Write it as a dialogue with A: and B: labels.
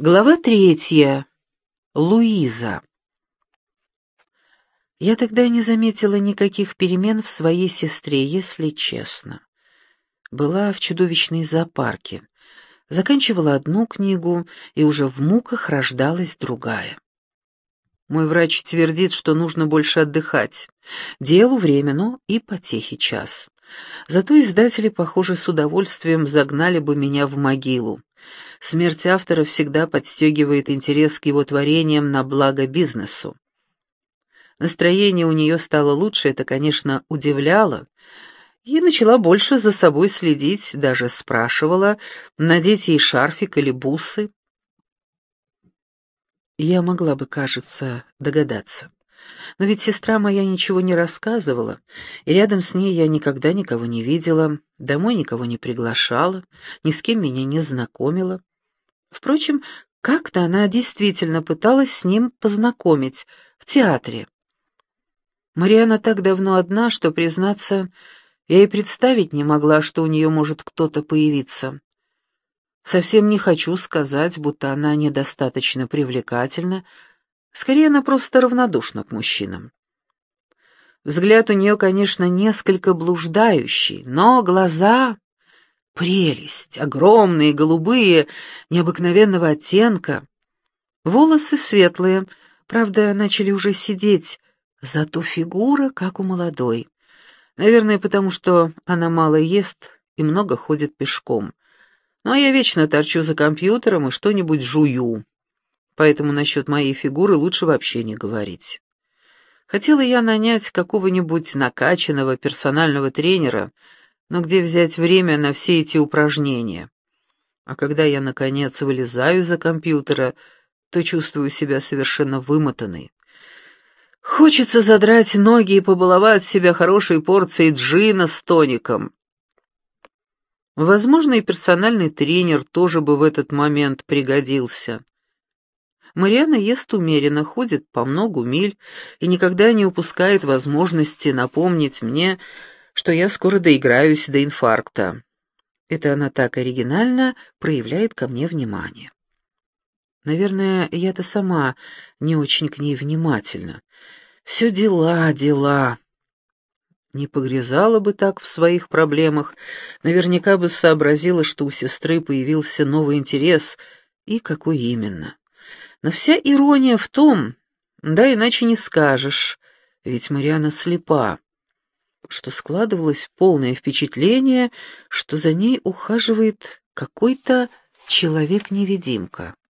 A: Глава третья. Луиза. Я тогда не заметила никаких перемен в своей сестре, если честно. Была в чудовищной зоопарке. Заканчивала одну книгу, и уже в муках рождалась другая. Мой врач твердит, что нужно больше отдыхать. Делу время, но и потехи час. Зато издатели, похоже, с удовольствием загнали бы меня в могилу. Смерть автора всегда подстегивает интерес к его творениям на благо бизнесу. Настроение у нее стало лучше, это, конечно, удивляло, и начала больше за собой следить, даже спрашивала, надеть ей шарфик или бусы. Я могла бы, кажется, догадаться. Но ведь сестра моя ничего не рассказывала, и рядом с ней я никогда никого не видела, домой никого не приглашала, ни с кем меня не знакомила. Впрочем, как-то она действительно пыталась с ним познакомить в театре. Мариана так давно одна, что, признаться, я и представить не могла, что у нее может кто-то появиться. Совсем не хочу сказать, будто она недостаточно привлекательна, скорее она просто равнодушна к мужчинам. Взгляд у нее, конечно, несколько блуждающий, но глаза Прелесть, огромные, голубые, необыкновенного оттенка. Волосы светлые, правда, начали уже сидеть, зато фигура, как у молодой. Наверное, потому что она мало ест и много ходит пешком. Ну, а я вечно торчу за компьютером и что-нибудь жую. Поэтому насчет моей фигуры лучше вообще не говорить. Хотела я нанять какого-нибудь накачанного персонального тренера — но где взять время на все эти упражнения? А когда я, наконец, вылезаю из-за компьютера, то чувствую себя совершенно вымотанной. Хочется задрать ноги и побаловать себя хорошей порцией джина с тоником. Возможно, и персональный тренер тоже бы в этот момент пригодился. Мариана ест умеренно, ходит по многу миль и никогда не упускает возможности напомнить мне, что я скоро доиграюсь до инфаркта. Это она так оригинально проявляет ко мне внимание. Наверное, я-то сама не очень к ней внимательна. Все дела, дела. Не погрязала бы так в своих проблемах, наверняка бы сообразила, что у сестры появился новый интерес, и какой именно. Но вся ирония в том, да иначе не скажешь, ведь Мариана слепа что складывалось полное впечатление, что за ней ухаживает какой-то человек-невидимка.